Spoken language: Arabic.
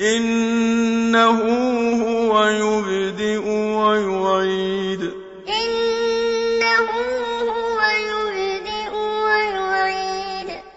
إِنَّهُ هُوَ يُبْدِئُ وَيُعِيدُ.